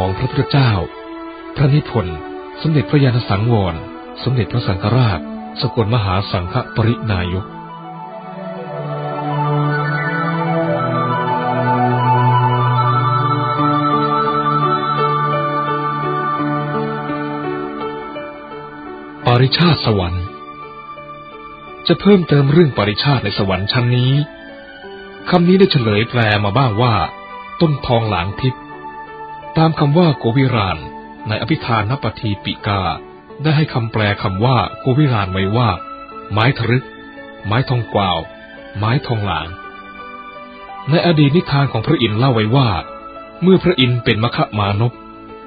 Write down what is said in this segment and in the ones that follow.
พรรษาของพระพุทธเจ้า พระนิพนธ์สมเด็จพระยาณสังวร สมเด็จพระสังฆราช สกลมหาสังฆปรินายกปริชาติสวรรค์ จะเพิ่มเติมเรื่องปริชาติในสวรรค์ชั้นนี้คำนี้ได้เฉลยแปลมาบ้างว่า ต้นทองหลางทิพย์ ตามคำว่าโกวิรานในอภิธานนปทีปิกา ได้ให้คำแปลคำว่าโกวิรานไว้ว่า ไม้ทรึก ไม้ทองกวาว ไม้ทองหลาง ในอดีตนิทานของพระอินทร์เล่าไว้ว่า เมื่อพระอินทร์เป็นมคะมานพ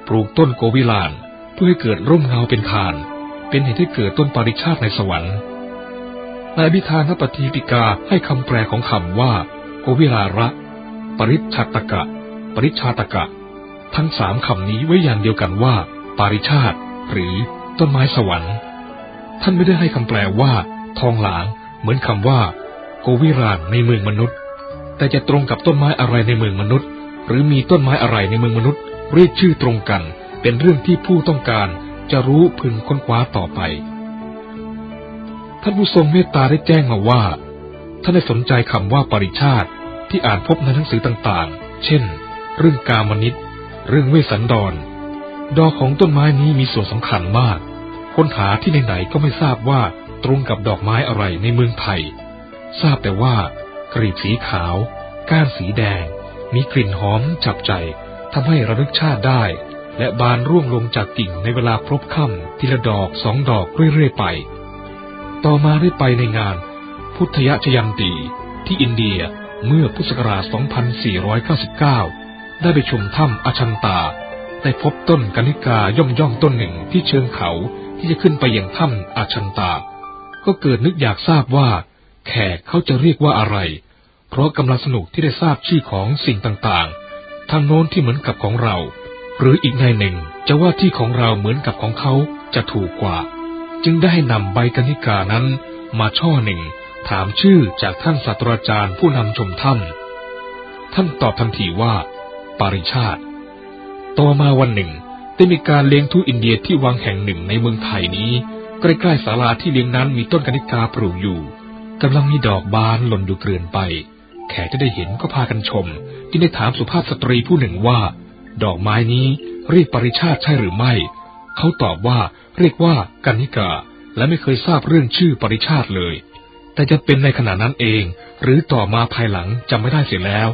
ปลูกต้นโกวิลานเพื่อให้เกิดร่มเงาเป็นคาน เป็นเหตุให้เกิดต้นปาริชาติในสวรรค์ในอภิธานนปทีปิกาให้คำแปลของคำว่า โกวิลาระ ปริชาตกะ ปริชาตกะ ทั้งสามคำนี้ไว้อย่างเดียวกันว่า ปาริชาติ หรือต้นไม้สวรรค์ ท่านไม่ได้ให้คำแปลว่า ทองหลาง เหมือนคำว่า โกวิรานในเมืองมนุษย์ แต่จะตรงกับต้นไม้อะไรในเมืองมนุษย์ หรือมีต้นไม้อะไรในเมืองมนุษย์ เรียกชื่อตรงกัน เป็นเรื่องที่ผู้ต้องการจะรู้พึงค้นคว้าต่อไป ท่านผู้ทรงเมตตาได้แจ้งมาว่า ท่านได้สนใจคำว่าปริชาติที่อ่านพบในหนังสือต่างๆ เช่น เรื่องกามนิต เรื่องเวสันดร ดอกของต้นไม้นี้มีส่วนสำคัญมาก ค้นหาที่ไหนๆก็ไม่ทราบว่าตรงกับดอกไม้อะไรในเมืองไทย ทราบแต่ว่ากรีบสีขาว ก้านสีแดง มีกลิ่นหอมจับใจทำให้ระลึกชาติได้ และบานร่วงลงจากกิ่งในเวลาพบค่ำทีละดอกสองดอกเรื่อยๆไป ต่อมาได้ไปในงาน พุทธยชยันตีที่อินเดียเมื่อพุทธศักราช 2499 ได้ไปชมถ้ำอาชันตา ได้พบต้นกนิกาย่อมย่อมต้นหนึ่งที่เชิงเขาที่จะขึ้นไปยังถ้ำอาชันตา ก็เกิดนึกอยากทราบว่า แขกเขาจะเรียกว่าอะไร เพราะกำลังสนุกที่ได้ทราบชื่อของสิ่งต่างๆ ทางโน้นที่เหมือนกับของเรา หรืออีกในหนึ่งจะว่าที่ของเราเหมือนกับของเขาจะถูกกว่า จึงได้นำใบกนิกานั้นมาช่อหนึ่ง ถามชื่อจากท่านศาสตราจารย์ผู้นำชมถ้ำท่านตอบทันทีว่า ปาริชาติ ต่อมาวันหนึ่ง ได้มีการเลี้ยงทุอินเดียที่วังแห่งหนึ่งในเมืองไทยนี้ ใกล้ๆศาลาที่เลี้ยงนั้นมีต้นกนิกาปลูกอยู่กำลังมีดอกบานหล่นอยู่เกลื่อนไป แขกที่ได้เห็นก็พากันชมที่ได้ถามสุภาพสตรีผู้หนึ่งว่า ดอกไม้นี้เรียกปริชาติใช่หรือไม่ เขาตอบว่าเรียกว่ากันนิกา และไม่เคยทราบเรื่องชื่อปริชาติเลย แต่จะเป็นในขณะนั้นเอง หรือต่อมาภายหลังจำไม่ได้เสียแล้ว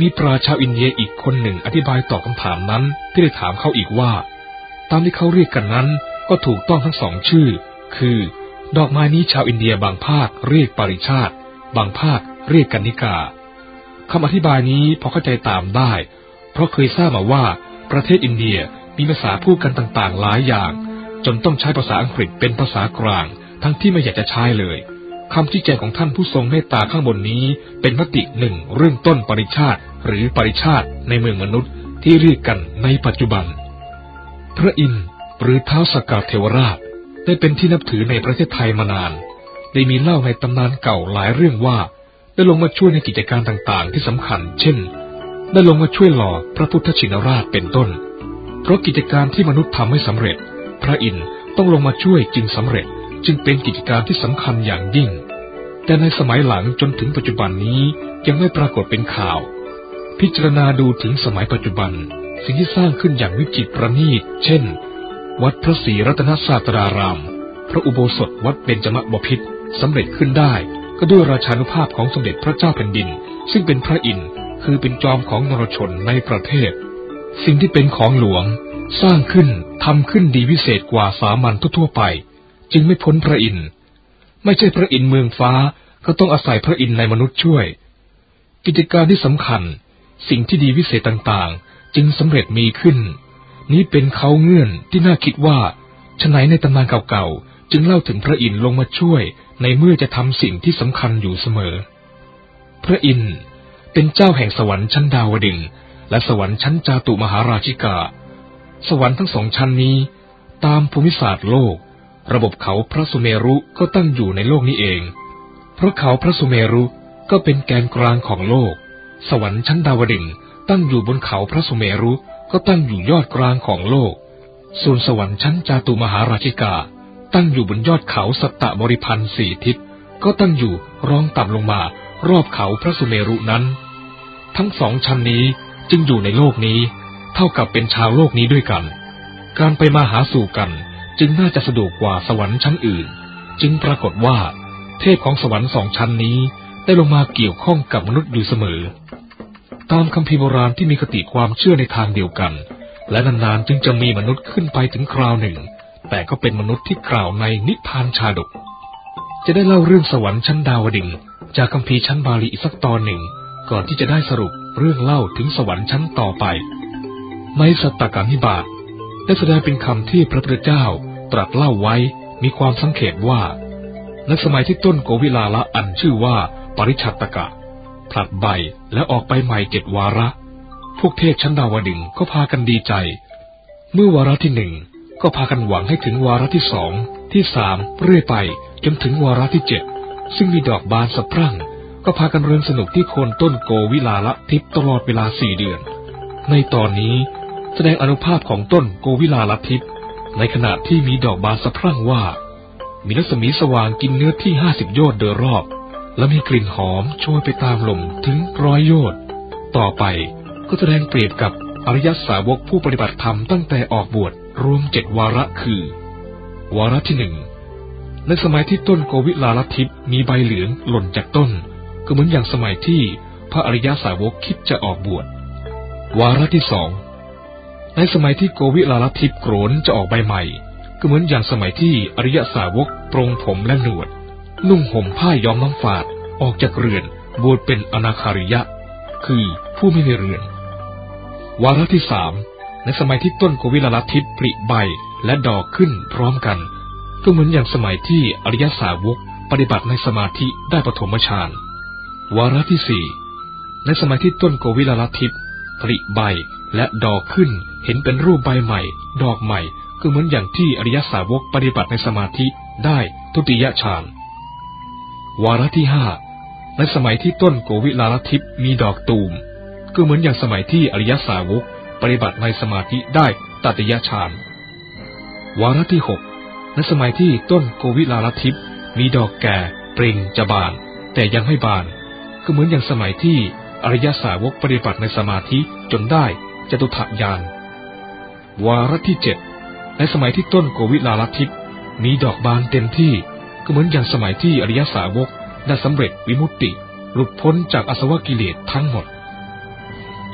มีปราชาวอินเดียอีกคนหนึ่งอธิบายตอบคำถามนั้นที่ได้ถามเขาอีกว่า ตามที่เขาเรียกกันนั้นก็ถูกต้องทั้งสองชื่อ คือ ดอกไม้นี้ชาวอินเดียบางภาคเรียกปริชาติ บางภาคเรียกกันนิกาคำอธิบายนี้พอเข้าใจตามได้ เพราะเคยทราบมาว่าประเทศอินเดียมีภาษาพูดกันต่างๆ หลายอย่าง จนต้องใช้ภาษาอังกฤษเป็นภาษากลาง ทั้งที่ไม่อยากจะใช้เลย คำชี้แจงของท่านผู้ทรงเมตตาข้างบนนี้เป็นมติหนึ่งเรื่องต้นปริชาติหรือปริชาติในเมืองมนุษย์ที่เรียกกันในปัจจุบัน พระอินทร์หรือเท้าสกาเทวราช ได้เป็นที่นับถือในประเทศไทยมานาน ได้มีเล่าในตำนานเก่าหลายเรื่องว่า ได้ลงมาช่วยในกิจการต่างๆ ที่สำคัญ เช่น ได้ลงมาช่วยหล่อพระพุทธชินราชเป็นต้น เพราะกิจการที่มนุษย์ทำให้สำเร็จ พระอินทร์ต้องลงมาช่วยจึงสำเร็จ จึงเป็นกิจการที่สำคัญอย่างยิ่ง แต่ในสมัยหลังจนถึงปัจจุบันนี้ยังไม่ปรากฏเป็นข่าว พิจารณาดูถึงสมัยปัจจุบัน สิ่งที่สร้างขึ้นอย่างวิจิตรประณีต เช่น วัดพระศรีรัตนศาสตราราม พระอุโบสถวัดเบญจมบพิตรสำเร็จขึ้นได้ ก็ด้วยราชานุภาพของสมเด็จพระเจ้าแผ่นดิน ซึ่งเป็นพระอินทร์คือเป็นจอมของนรชนในประเทศ สิ่งที่เป็นของหลวง สร้างขึ้นทำขึ้นดีวิเศษกว่าสามัญทั่วไป จึงไม่พ้นพระอินทร์ ไม่ใช่พระอินทร์เมืองฟ้าก็ต้องอาศัยพระอินทร์ในมนุษย์ช่วย กิจการที่สำคัญ สิ่งที่ดีวิเศษต่างๆ จึงสำเร็จมีขึ้น นี้เป็นเขาเงื่อนที่น่าคิดว่าฉไหนในตำนานเก่าๆ จึงเล่าถึงพระอินทร์ลงมาช่วย ในเมื่อจะทำสิ่งที่สำคัญอยู่เสมอ พระอินทร์เป็นเจ้าแห่งสวรรค์ชั้นดาวดึงและสวรรค์ชั้นจาตุมหาราชิกา สวรรค์ทั้งสองชั้นนี้ ตามภูมิศาสตร์โลก ระบบเขาพระสุเมรุก็ตั้งอยู่ในโลกนี้เอง เพราะเขาพระสุเมรุก็เป็นแกนกลางของโลก สวรรค์ชั้นดาวดึงตั้งอยู่บนเขาพระสุเมรุก็ตั้งอยู่ยอดกลางของโลก ส่วนสวรรค์ชั้นจาตุมหาราชิกา ตั้งอยู่บนยอดเขาสัตตบริพันธ์สี่ทิศ ก็ตั้งอยู่รองต่ำลงมารอบเขาพระสุเมรุนั้น ทั้งสองชั้นนี้จึงอยู่ในโลกนี้ เท่ากับเป็นชาวโลกนี้ด้วยกัน การไปมาหาสู่กัน จึงน่าจะสะดวกกว่าสวรรค์ชั้นอื่น จึงปรากฏว่า เทพของสวรรค์สองชั้นนี้ได้ลงมาเกี่ยวข้องกับมนุษย์อยู่เสมอ ตามคำพีโบราณที่มีคติความเชื่อในทางเดียวกัน และนานๆจึงจะมีมนุษย์ขึ้นไปถึงคราวหนึ่ง แต่ก็เป็นมนุษย์ที่กล่าวในนิพานชาดก จะได้เล่าเรื่องสวรรค์ชั้นดาวดึงจากคำพีชั้นบาลีอีกสักตอนหนึ่ง ก่อนที่จะได้สรุปเรื่องเล่าถึงสวรรค์ชั้นต่อไปในสัตตกามิบาตได้แสดงเป็นคำที่พระพุทธเจ้า ตรัสเล่าไว้มีความสังเขตว่าในสมัยที่ต้นโกวิลาละอันชื่อว่าปริชัตตกะผลัดใบและออกไปใหม่เจ็ดวาระ พวกเทพชั้นดาวดึงก็พากันดีใจ เมื่อวาระที่หนึ่งก็พากันหวังให้ถึงวาระที่สองที่สามเรื่อยไปจนถึงวาระที่เจ็ดซึ่งมีดอกบานสะพรั่ง ก็พากันเริงสนุกที่โคนต้นโกวิลาละทิพตลอดเวลาสี่เดือน ในตอนนี้แสดงอนุภาพของต้นโกวิลาละทิพ ในขณะที่มีดอกบานสะพรั่งว่า มีรัศมีสว่างกินเนื้อที่ห้าสิบโยชน์โดยรอบ และมีกลิ่นหอมโชยไปตามลมถึงร้อยโยชน์ต่อไปก็แสดงเปรียบกับอริยสาวกผู้ปฏิบัติธรรมตั้งแต่ออกบวชรวมเจ็ดวาระคือ วาระที่หนึ่งในสมัยที่ต้นโกวิลาลทิพมีใบเหลืองหล่นจากต้น ก็เหมือนอย่างสมัยที่พระอริยสาวกคิดจะออกบวช วาระที่สอง ในสมัยที่โกวิลาลทิพโกรนจะออกใบใหม่ ก็เหมือนอย่างสมัยที่อริยสาวกปรงผมและหนวด นุ่งห่มผ้าย้อมน้ำฝาดออกจากเรือนบวชเป็นอนาคาริยะ คือผู้ไม่มีเรือน วาระที่สามในสมัยที่ต้นโกวิลาลทิพปริใบและดอกขึ้นพร้อมกัน ก็เหมือนอย่างสมัยที่อริยสาวกปฏิบัติในสมาธิได้ปฐมฌานวาระที่สี่ในสมัยที่ต้นโกวิลลทิพผลิใบ และดอกขึ้นเห็นเป็นรูปใบใหม่ ดอกใหม่ ก็เหมือนอย่างที่อริยสาวกปฏิบัติในสมาธิได้ทุติยฌาน วาระที่ห้าในสมัยที่ต้นโกวิลลทิพมีดอกตูม ก็เหมือนอย่างสมัยที่อริยสาวกปฏิบัติในสมาธิได้ตติยฌาน วาระที่หกในสมัยที่ต้นโกวิลาลทิพมีดอกแก่ปล่งจะบาน แต่ยังไม่บาน ก็เหมือนอย่างสมัยที่อริยสาวกปฏิบัติในสมาธิจนได้ จตุถยาน วาระที่เจ็ดในสมัยที่ต้นโกวิลาลทิพมีดอกบานเต็มที่ก็เหมือนอย่างสมัยที่อริยสาวกได้สำเร็จวิมุตติ หลุดพ้นจากอสวกิเลสทั้งหมด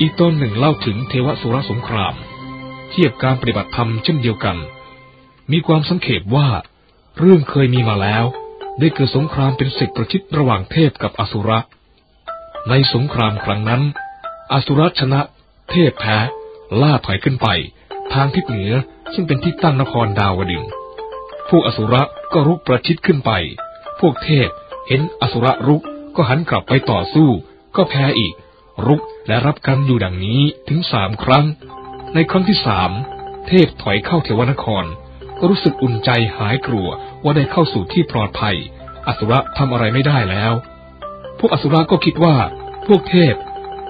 อีกตอนหนึ่งเล่าถึงเทวสุรสงคราม เทียบการปฏิบัติธรรมเช่นเดียวกัน มีความสังเขปว่า เรื่องเคยมีมาแล้ว ได้เกิดสงครามเป็นศึกประชิดระหว่างเทพกับอสุรในสงครามครั้งนั้น อสุรชนะ เทพแพ้ล่าถอยขึ้นไป ทางทิศเหนือซึ่งเป็นที่ตั้งนครดาวดึงพวกอสุรก็รุกประชิดขึ้นไป พวกเทพเห็นอสุรรุกก็หันกลับไปต่อสู้ ก็แพ้อีก รุกและรับกันอยู่ดังนี้ถึงสามครั้ง ในครั้งที่สามเทพถอยเข้าเทวนคร ก็รู้สึกอุ่นใจหายกลัวว่าได้เข้าสู่ที่ปลอดภัย อสุรทำอะไรไม่ได้แล้ว พวกอสุรก็คิดว่า พวกเทพ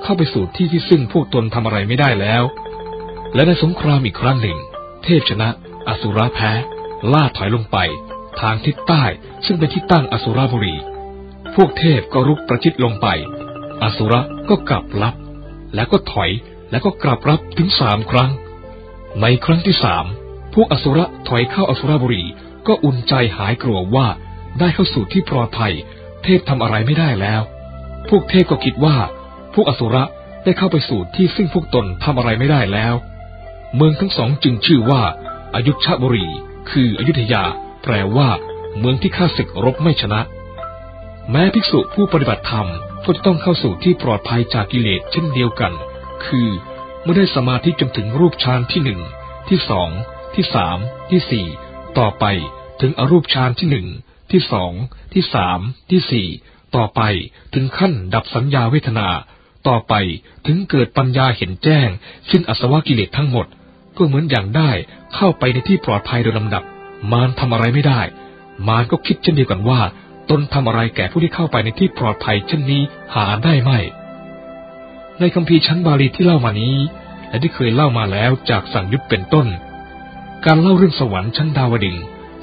เข้าไปสู่ที่ที่ซึ่งพวกตนทำอะไรไม่ได้แล้ว และในสงครามอีกครั้งหนึ่ง เทพชนะ อสุรแพ้ ล่าถอยลงไป ทางทิศใต้ซึ่งเป็นที่ตั้งอสุรบุรี พวกเทพก็รุกประชิดลงไป อสุรก็กลับรับ แล้วก็ถอยแล้วก็กลับรับถึงสามครั้ง ในครั้งที่สามพวกอสุรถอยเข้าอสุรบุรีก็อุ่นใจหายกลัวว่าได้เข้าสู่ที่ปลอดภัย เทพทำอะไรไม่ได้แล้ว พวกเทพก็คิดว่า วกอสุรได้เข้าไปสู่ที่ซึ่งพวกตนทำอะไรไม่ได้แล้ว เมืองทั้งสองจึงชื่อว่าอายุชบุรี คืออยุธยา แปลว่า เมืองที่ข้าศึกรบไม่ชนะ แม้ภิกษุผู้ปฏิบัติธรรมก็จะต้องเข้าสู่ที่ปลอดภัยจากกิเลสเช่นเดียวกัน คือเมื่อได้สมาธิจนถึงรูปฌานที่หนึ่งที่สองที่สามที่สี่ต่อไปถึงอรูปฌานที่หนึ่งที่สองที่สามที่สี่ต่อไปถึงขั้นดับสัญญาเวทนา ต่อไปถึงเกิดปัญญาเห็นแจ้ง สิ้นอสวกิเลสทั้งหมด ก็เหมือนอย่างได้เข้าไปในที่ปลอดภัยโดยลำดับ มารทำอะไรไม่ได้ มารก็คิดเช่นเดียวกันว่าตนทำอะไรแก่ผู้ที่เข้าไปในที่ปลอดภัยเช่นนี้หาได้ไหมในคำพีชั้นบาลีที่เล่ามานี้ และที่เคยเล่ามาแล้วจากสังยุตเป็นต้น การเล่าเรื่องสวรรค์ชั้นดาวดึง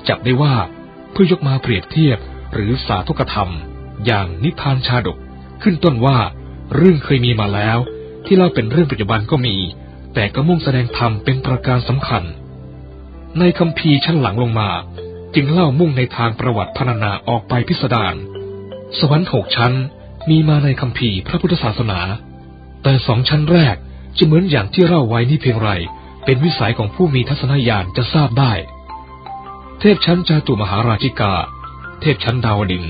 จับได้ว่าเพื่อยกมาเปรียบเทียบหรือสาธกธรรม อย่างนิทานชาดกขึ้นต้นว่า เรื่องเคยมีมาแล้ว ที่เล่าเป็นเรื่องปัจจุบันก็มี แต่ก็มุ่งแสดงธรรมเป็นประการสำคัญ ในคำพีชั้นหลังลงมา จึงเล่ามุ่งในทางประวัติพรรณนาออกไปพิสดารสวรรค์หกชั้นมีมาในคำพีพระพุทธศาสนา แต่สองชั้นแรกจะเหมือนอย่างที่เล่าไว้นี่เพียงไร เป็นวิสัยของผู้มีทัศนญาณจะทราบได้ เทพชั้นจาตุมหาราชิกา เทพชั้นดาวดึง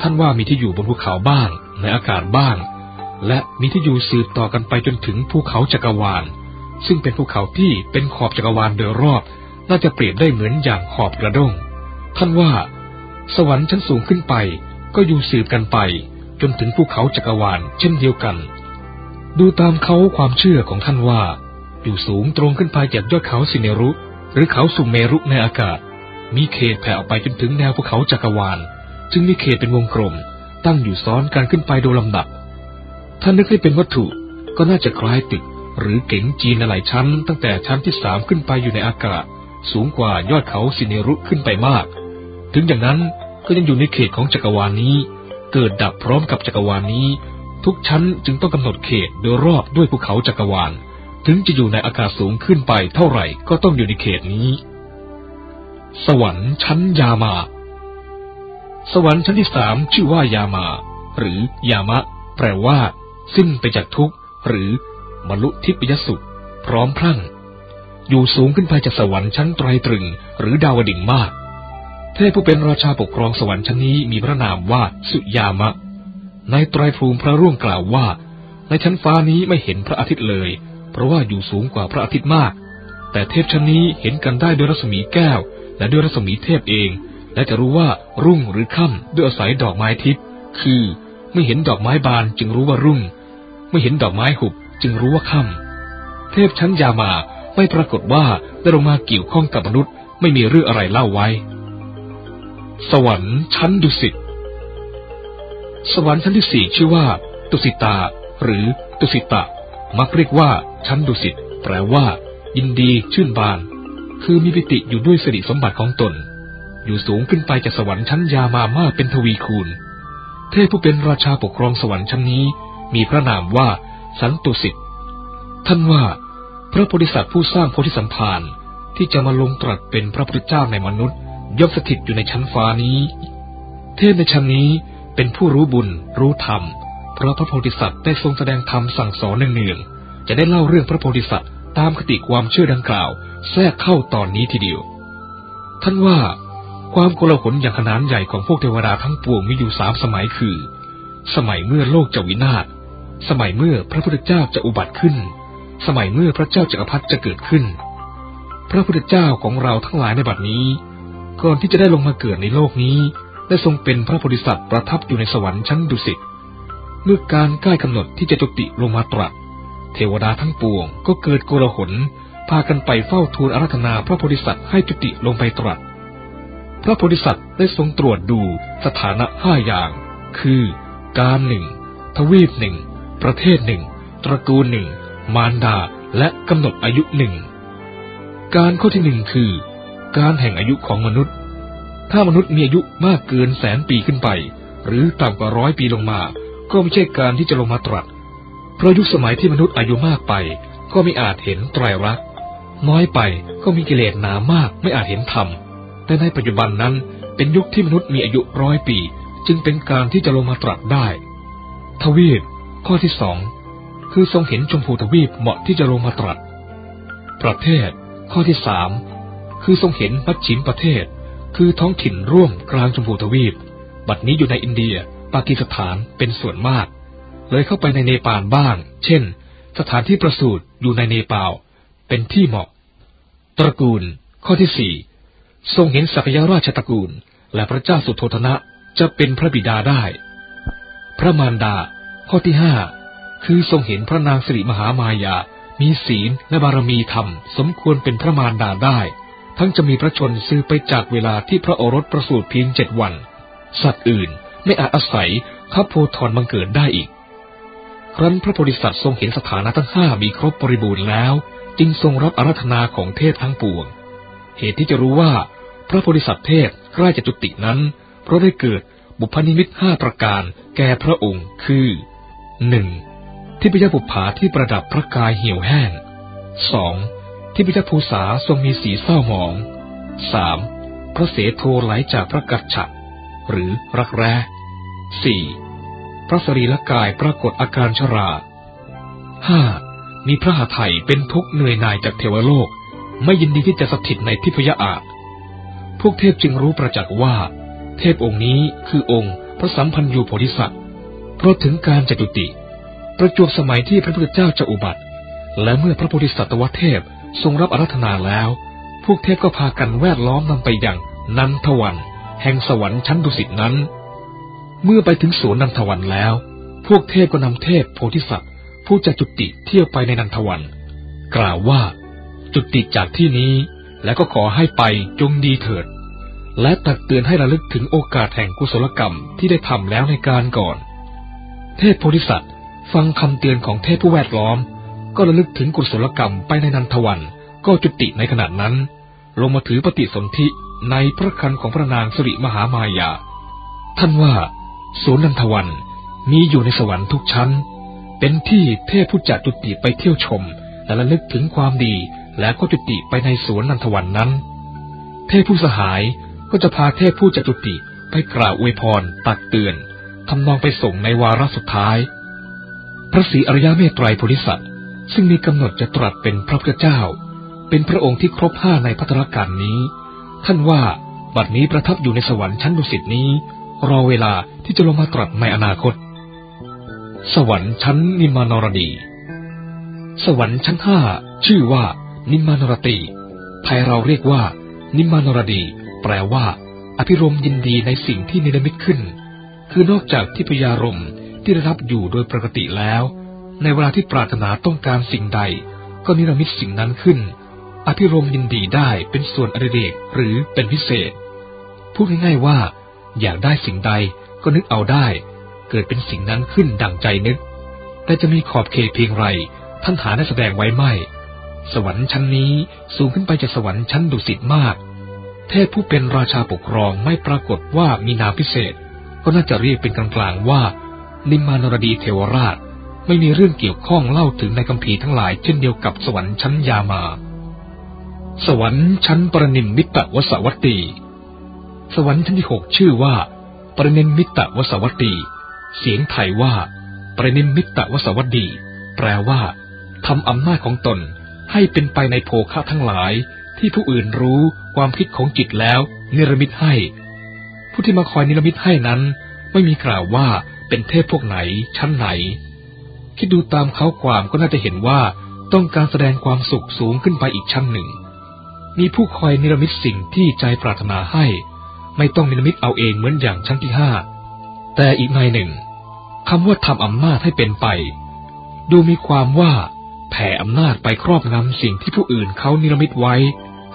ท่านว่ามีที่อยู่บนภูเขาบ้าง ในอากาศบ้าง และมีที่อยู่สืบต่อกันไปจนถึงภูเขาจักรวาล ซึ่งเป็นภูเขาที่เป็นขอบจักรวาลโดยรอบ น่าจะเปรียบได้เหมือนอย่างขอบกระด้ง ท่านว่า สวรรค์ชั้นสูงขึ้นไป ก็อยู่สืบกันไป จนถึงภูเขาจักรวาลเช่นเดียวกัน ดูตามเขาความเชื่อของท่านว่า อยู่สูงตรงขึ้นไปจากยอดเขาสิเนรุ หรือเขาสุมเมรุในอากาศ มีเขตแผ่ออกไปจนถึงแนวภูเขาจักรวาล จึงมีเขตเป็นวงกลมตั้งอยู่ซ้อนกันขึ้นไปโดยลำดับ ท่านึกให้เป็นวัตถุก็น่าจะคล้ายตึก หรือเก๋งจีนหลายชั้น ตั้งแต่ชั้นที่สามขึ้นไปอยู่ในอากาศ สูงกว่ายอดเขาสิเนรุขึ้นไปมาก ถึงอย่างนั้นก็ยังอยู่ในเขตของจักรวาลนี้ เกิดดับพร้อมกับจักรวาลนี้ ทุกชั้นจึงต้องกำหนดเขตโดยรอบด้วยภูเขาจักรวาล ถึงจะอยู่ในอากาศสูงขึ้นไปเท่าไหร่ก็ต้องอยู่ในเขตนี้ สวรรค์ชั้นยามา สวรรค์ชั้นที่สามชื่อว่ายามา หรือยามะ แปลว่า สิ้นไปจากทุกข์ หรือบรรลุทิพยสุข พร้อมพรั่ง อยู่สูงขึ้นไปจากสวรรค์ชั้นไตรตรึง หรือดาวดิ่งมากเทพผู้เป็นราชาปกครองสวรรค์ชั้นนี้มีพระนามว่าสุยามะ ในไตรภูมิพระร่วงกล่าวว่า ในชั้นฟ้านี้ไม่เห็นพระอาทิตย์เลย เพราะว่าอยู่สูงกว่าพระอาทิตย์มาก แต่เทพชั้นนี้เห็นกันได้ด้วยรัศมีแก้ว และด้วยรัศมีเทพเอง และจะรู้ว่ารุ่งหรือค่ำด้วยอาศัยดอกไม้ทิพย์คือไม่เห็นดอกไม้บานจึงรู้ว่ารุ่ง ไม่เห็นดอกไม้หุบจึงรู้ว่าค่ำเทพชั้นยามาไม่ปรากฏว่าได้ลงมาเกี่ยวข้องกับมนุษย์ไม่มีเรื่องอะไรเล่าไว้ สวรรค์ชั้นดุสิต สวรรค์ชั้นที่สี่ชื่อว่าตุสิตา หรือตุสิตะ มักเรียกว่า ชั้นดุสิตแปลว่า ยินดีชื่นบาน คือมีปิติอยู่ด้วยสิริสมบัติของตน อยู่สูงขึ้นไปจากสวรรค์ชั้นยามามากเป็นทวีคูณ เทพผู้เป็นราชาปกครองสวรรค์ชั้นนี้ มีพระนามว่าสันตุสิตท่านว่าพระโพธิสัตว์ผู้สร้างโพธิสัมภารที่จะมาลงตรัสเป็นพระพุทธเจ้าในมนุษย์ย่อมสถิตอยู่ในชั้นฟ้านี้ เทพในชั้นนี้เป็นผู้รู้บุญรู้ธรรม เพราะพระโพธิสัตว์ได้ทรงแสดงธรรมสั่งสอนเนืองๆจะได้เล่าเรื่องพระโพธิสัตว์ตามคติความเชื่อดังกล่าว แทรกเข้าตอนนี้ทีเดียว ท่านว่าความโกลาหลอย่างขนาดใหญ่ของพวกเทวดาทั้งปวงมีอยู่สามสมัยคือ สมัยเมื่อโลกจะวินาศ สมัยเมื่อพระพุทธเจ้าจะอุบัติขึ้น สมัยเมื่อพระเจ้าจักรพรรดิจะเกิดขึ้น พระพุทธเจ้าของเราทั้งหลายในบัดนี้ ก่อนที่จะได้ลงมาเกิดในโลกนี้ ได้ทรงเป็นพระโพธิสัตว์ประทับอยู่ในสวรรค์ชั้นดุสิต เมื่อการใกล้กำหนดที่จะจุติลงมาตรัส เทวดาทั้งปวงก็เกิดโกลาหลพากันไปเฝ้าทูลอารัธนาพระโพธิสัตว์ให้จุติลงไปตรัส พระโพธิสัตว์ได้ทรงตรวจดูสถานะห้าอย่าง คือ การหนึ่งทวีปหนึ่ง ประเทศหนึ่ง ตระกูลหนึ่ง มารดา และกำหนดอายุหนึ่ง การข้อที่หนึ่งคือ การแห่งอายุของมนุษย์ ถ้ามนุษย์มีอายุมากเกินแสนปีขึ้นไป หรือต่ำกว่าร้อยปีลงมา ก็ไม่ใช่การที่จะลงมาตรัส เพราะยุคสมัยที่มนุษย์อายุมากไป ก็ไม่อาจเห็นไตรลักษณ์น้อยไปก็มีกิเลสหนามากไม่อาจเห็นธรรม แต่ในปัจจุบันนั้นเป็นยุคที่มนุษย์มีอายุร้อยปี จึงเป็นการที่จะลงมาตรัสได้ ทวีป ข้อที่สองคือทรงเห็นชมพูทวีปเหมาะที่จะลงมาตรัส ประเทศ ข้อที่สามคือทรงเห็นมัชชิมประเทศ คือท้องถิ่นร่วมกลางชมพูทวีป บัดนี้อยู่ในอินเดีย ปากีสถานเป็นส่วนมาก เลยเข้าไปในเนปาลบ้าง เช่น สถานที่ประสูติอยู่ในเนปาลเป็นที่เหมาะ ตระกูล ข้อที่สี่ทรงเห็นสักยราชตระกูล และพระเจ้าสุโธธนะจะเป็นพระบิดาได้ พระมารดา ข้อที่ห้าคือทรงเห็นพระนางสิริมหามายา มีศีลและบารมีธรรม สมควรเป็นพระมารดาได้ ทั้งจะมีพระชนซื้อไปจากเวลาที่พระโอรสประสูติเพียงเจ็ดวัน สัตว์อื่นไม่อาจอาศัยข้าโพธรบังเกิดได้อีก ครั้นพระโพธิสัตว์ทรงเห็นสถานะทั้งห้ามีครบบริบูรณ์แล้ว จึงทรงรับอาราธนาของเทพทั้งปวง เหตุที่จะรู้ว่า พระโพธิสัตว์เทพใกล้จะจุตินั้น เพราะได้เกิดบุพนิมิตห้าประการแก่พระองค์คือ หนึ่งที่พระยาบุภาที่ประดับพระกายเหี่ยวแห้งสองที่พระยาภูษาทรงมีสีเศร้าหมองสามพระเสโทไหลจากพระกัจฉะหรือรักแร้สี่พระสรีละกายปรากฏอาการชราห้ามีพระหทัยเป็นทุกข์เหนื่อยหน่ายจากเทวโลก ไม่ยินดีที่จะสถิตในทิพยอาฏพวกเทพจึงรู้ประจักษ์ว่า เทพองค์นี้คือองค์พระสัมพันธ์ยูโพธิสัตว์ เพราะถึงการจตุติ ประจวบสมัยที่พระพุทธเจ้าจะอุบัติ และเมื่อพระโพธิสัตวเทพทรงรับอารัธนาแล้ว พวกเทพก็พากันแวดล้อมนำไปอย่างนันทวัน แห่งสวรรค์ชั้นดุสิตนั้น เมื่อไปถึงสวนนันทวันแล้ว พวกเทพก็นำเทพโพธิสัตว์ผู้จะจุติเที่ยวไปในนันทวัน กล่าวว่าจุติจากที่นี้และก็ขอให้ไปจงดีเถิด และตักเตือนให้ระลึกถึงโอกาสแห่งกุศลกรรมที่ได้ทำแล้วในการก่อน เทพโพธิสัตว์ฟังคำเตือนของเทพผู้แวดล้อม ก็ระลึกถึงกุศลกรรมไปในนันทวันก็จุติในขณะนั้น ลงมาถือปฏิสนธิในพระคันของพระนางสิริมหามายา ท่านว่าสวนนันทวันมีอยู่ในสวรรค์ทุกชั้น เป็นที่เทพผู้จัดจุติไปเที่ยวชม และระลึกถึงความดีแล้วก็จุติไปในสวนนันทวันนั้น เทพผู้สหายก็จะพาเทพผู้จตุติไปกล่าวอวยพรตักเตือน ทำนองไปส่งในวาระสุดท้าย พระศรีอริยเมตไตรโพธิสัตว์ซึ่งมีกำหนดจะตรัสเป็นพระพุทธเจ้า เป็นพระองค์ที่ครบห้าในพัทรการนี้ ท่านว่าบัดนี้ประทับอยู่ในสวรรค์ชั้นดุสิตนี้ รอเวลาที่จะลงมาตรัสในอนาคต สวรรค์ชั้นนิมานรดี สวรรค์ชั้นห้าชื่อว่า นิมานรตีไทยเราเรียกว่า นิมานรดี แปลว่า อภิรมยินดีในสิ่งที่เนรมิตขึ้น คือนอกจากทิพยารมที่ได้รับอยู่โดยปกติแล้ว ในเวลาที่ปรารถนาต้องการสิ่งใด ก็นิรมิตสิ่งนั้นขึ้น อภิรมยินดีได้เป็นส่วนอริเดกหรือเป็นพิเศษ พูดง่ายๆว่า อยากได้สิ่งใดก็นึกเอาได้ เกิดเป็นสิ่งนั้นขึ้นดังใจนึก แต่จะมีขอบเขตเพียงไร ท่านหาได้แสดงไว้ไม่ สวรรค์ชั้นนี้สูงขึ้นไปจากสวรรค์ชั้นดุสิตมาก เทพผู้เป็นราชาปกครองไม่ปรากฏว่ามีนามพิเศษ ก็น่าจะเรียกเป็นกลางๆว่า นิมานรดีเทวราช ไม่มีเรื่องเกี่ยวข้องเล่าถึงในคัมภีร์ทั้งหลายเช่นเดียวกับสวรรค์ชั้นยามา สวรรค์ชั้นปรนิมมิตะวสวัตตีสวรรค์ชั้นที่หกชื่อว่า ปรนิมมิตะวสวัตตีเสียงไทยว่า ปรนิมมิตวสวัตดีแปลว่าทำอำนาจของตนให้เป็นไปในโภคะทั้งหลายที่ผู้อื่นรู้ความคิดของจิตแล้ว นิรมิตให้ ผู้ที่มาคอยนิรมิตให้นั้น ไม่มีกล่าวว่าเป็นเทพพวกไหนชั้นไหน คิดดูตามเขาความก็น่าจะเห็นว่าต้องการแสดงความสุขสูงขึ้นไปอีกชั้นหนึ่ง มีผู้คอยนิรมิตสิ่งที่ใจปรารถนาให้ ไม่ต้องนิรมิตเอาเองเหมือนอย่างชั้นที่ห้าแต่อีกในหนึ่งคำว่าทำอำนาจให้เป็นไป ดูมีความว่าแผ่อำนาจไปครอบงำสิ่งที่ผู้อื่นเขานิรมิตไว้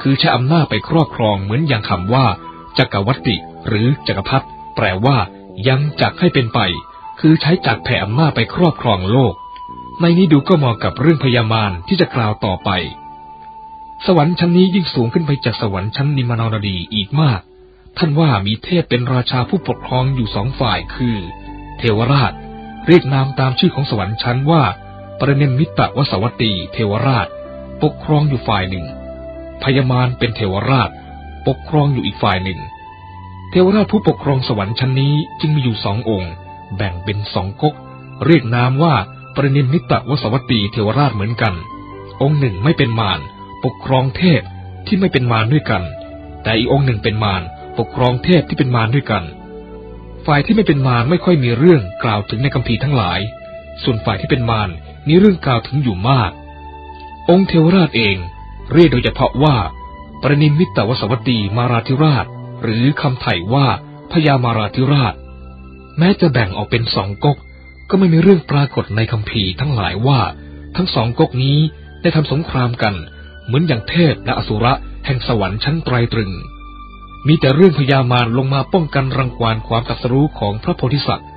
คือใช้อำนาจไปครอบครองเหมือนอย่างคำว่าจักรวัติ หรือจักรพรรดิแปลว่า ยังจักให้เป็นไป คือใช้จักแผ่อำนาจไปครอบครองโลก ในนี้ดูก็เหมาะกับเรื่องพยามารที่จะกล่าวต่อไป สวรรค์ชั้นนี้ยิ่งสูงขึ้นไปจากสวรรค์ชั้นนิมานรดีอีกมาก ท่านว่ามีเทพเป็นราชาผู้ปกครองอยู่สองฝ่ายคือ เทวราช เรียกนามตามชื่อของสวรรค์ชั้นว่าปรเนมมิตะวสวัตตีเทวราช ปกครองอยู่ฝ่ายหนึ่งพญามารเป็นเทวราช ปกครองอยู่อีกฝ่ายหนึ่ง ทวราชผู้ปกครองสวรรค์ชั้นนี้จึงมีอยู่สององค์ แบ่งเป็นสองก๊ก เรียกนามว่าปรเนมมิตะวสวัตตีเทวราชเหมือนกัน องค์หนึ่งไม่เป็นมารปกครองเทพที่ไม่เป็นมารด้วยกัน แต่อีกองค์หนึ่งเป็นมารปกครองเทพที่เป็นมารด้วยกัน ฝ่ายที่ไม่เป็นมารไม่ค่อยมีเรื่องกล่าวถึงในคัมภีร์ทั้งหลาย ส่วนฝ่ายที่เป็นมารมีเรื่องกล่าวถึงอยู่มาก องค์เทวราชเอง เรียกโดยเฉพาะว่า ปรนิมิตตวสวัตตีมาราธิราช หรือคำไถ่ว่าพญามาราธิราช แม้จะแบ่งออกเป็นสองก๊กก็ไม่มีเรื่องปรากฏในคำภีทั้งหลายว่า ทั้งสองก๊กนี้ได้ทำสงครามกัน เหมือนอย่างเทพและอสุระแห่งสวรรค์ชั้นไตรตรึง มีแต่เรื่องพญามารลงมาป้องกันรังควานความตรัสรู้ของพระโพธิสัตว์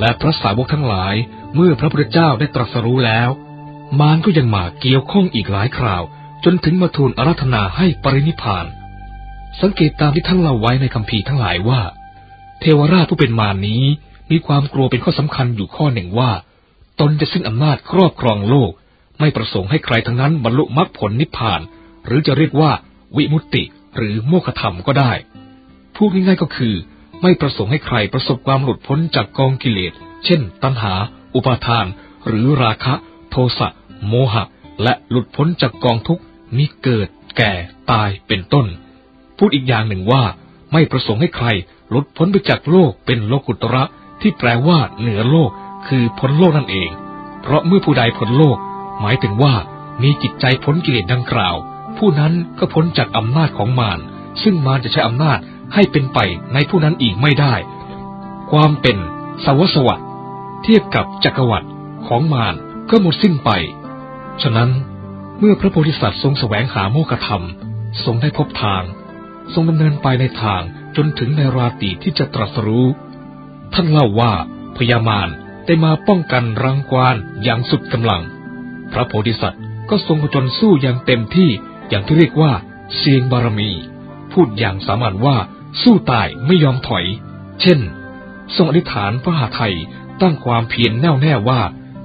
และพระสาวกทั้งหลายเมื่อพระพุทธเจ้าได้ตรัสรู้แล้ว มารก็ยังมาเกี่ยวข้องอีกหลายคราว จนถึงมาทูลอารัธนาให้ปรินิพาน สังเกตตามที่ท่านเล่าไว้ในคำพีทั้งหลายว่า เทวราชผู้เป็นมารนี้มีความกลัวเป็นข้อสำคัญอยู่ข้อหนึ่งว่า ตนจะสิ้นอำนาจครอบครองโลก ไม่ประสงค์ให้ใครทั้งนั้นบรรลุมรรคผลนิพพาน หรือจะเรียกว่า วิมุตติ หรือโมฆะธรรมก็ได้พูดง่ายๆก็คือ ไม่ประสงค์ให้ใครประสบความหลุดพ้นจากกองกิเลส เช่น ตัณหา อุปาทาน หรือราคะ โทสะโมหะ และหลุดพ้นจากกองทุกข์มีเกิด แก่ตายเป็นต้น พูดอีกอย่างหนึ่งว่าไม่ประสงค์ให้ใครหลุดพ้นไปจากโลกเป็นโลกุตระที่แปลว่าเหนือโลก คือพ้นโลกนั่นเอง เพราะเมื่อผู้ใดพ้นโลก หมายถึงว่ามีจิตใจพ้นกิเลสดังกล่าว ผู้นั้นก็พ้นจากอำนาจของมารซึ่งมารจะใช้อำนาจให้เป็นไปในผู้นั้นอีกไม่ได้ ความเป็นสวสวะเทียบกับจักรวรรดิของมารก็หมดสิ้นไป ฉะนั้นเมื่อพระโพธิสัตว์ทรงแสวงหาโมกธรรม ทรงได้พบทาง ทรงดำเนินไปในทางจนถึงในราตีที่จะตรัสรู้ ท่านเล่าว่าพญามารได้มาป้องกันรังควานอย่างสุดกำลัง พระโพธิสัตว์ก็ทรงจนสู้อย่างเต็มที่อย่างที่เรียกว่าเสียงบารมี พูดอย่างสามัญว่าสู้ตายไม่ยอมถอย เช่น ทรงอธิษฐานพระหาไทยตั้งความเพียรแน่วแน่ว่า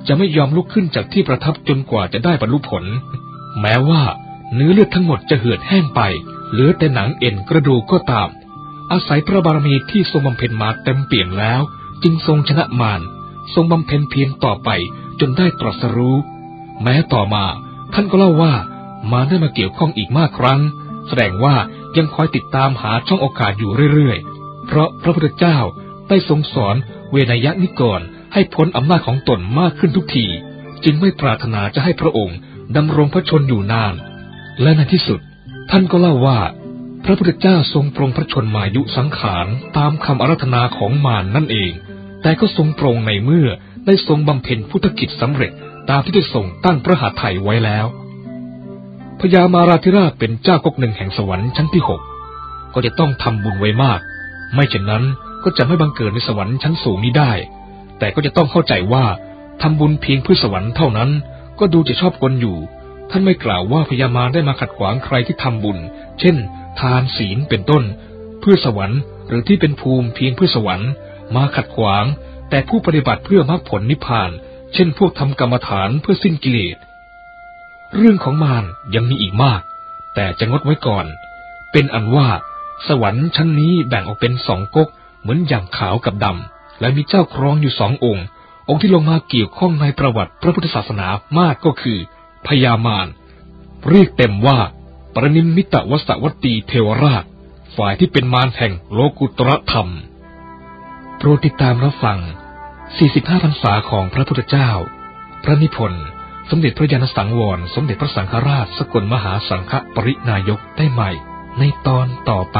จะไม่ยอมลุกขึ้นจากที่ประทับจนกว่าจะได้บรรลุผล แม้ว่าเนื้อเลือดทั้งหมดจะเหือดแห้งไป เหลือแต่หนังเอ็นกระดูกก็ตาม อาศัยพระบารมีที่ทรงบำเพ็ญมาเต็มเปี่ยมแล้ว จึงทรงชนะมารทรงบำเพ็ญเพียรต่อไปจนได้ตรัสรู้ แม้ต่อมา ท่านก็เล่าว่ามารได้มาเกี่ยวข้องอีกมากครั้ง แสดงว่ายังคอยติดตามหาช่องโอกาสอยู่เรื่อยๆ เพราะพระพุทธเจ้าได้ทรงสอนเวนยนิกรให้พ้นอำนาจของตนมากขึ้นทุกที จึงไม่ปรารถนาจะให้พระองค์ดำรงพระชนอยู่นาน และในที่สุด ท่านก็เล่าว่า พระพุทธเจ้าทรงปรงพระชนมายุสังขารตามคำอารัธนาของมารนนั่นเอง แต่ก็ทรงปรงในเมื่อได้ทรงบำเพ็ญพุทธกิจสำเร็จตามที่ได้ทรงตั้งพระหาไถ่ไว้แล้วพญามาราธิราชเป็นเจ้ากกหนึ่งแห่งสวรรค์ชั้นที่หกก็จะต้องทำบุญไว้มาก ไม่เช่นนั้นก็จะไม่บังเกิดในสวรรค์ชั้นสูงนี้ได้ แต่ก็จะต้องเข้าใจว่าทำบุญเพียงเพื่อสวรรค์เท่านั้น ก็ดูจะชอบกลอยู่ ท่านไม่กล่าวว่าพญามาได้มาขัดขวางใครที่ทำบุญ เช่น ทานศีลเป็นต้น เพื่อสวรรค์ หรือที่เป็นภูมิเพียงเพื่อสวรรค์ มาขัดขวาง แต่ผู้ปฏิบัติเพื่อมรรคผลนิพพาน เช่น พวกทำกรรมฐานเพื่อสิ้นกิเลส เรื่องของมารยังมีอีกมาก แต่จะงดไว้ก่อน เป็นอันว่า สวรรค์ชั้นนี้แบ่งออกเป็นสองก๊กเหมือนอย่างขาวกับดำและมีเจ้าครองอยู่สององค์ องค์ที่ลงมาเกี่ยวข้องในประวัติพระพุทธศาสนามากก็คือ พญามารเรียกเต็มว่า ปรนิมมิตวสวัตตีเทวราช ฝ่ายที่เป็นมารแห่งโลกุตรธรรม โปรดติดตามรับฟัง 45 พรรษาของพระพุทธเจ้า พระนิพนธ์ สมเด็จพระยาณสังวร สมเด็จพระสังฆราช สกลมหาสังฆปรินายกได้ใหม่ ในตอนต่อไป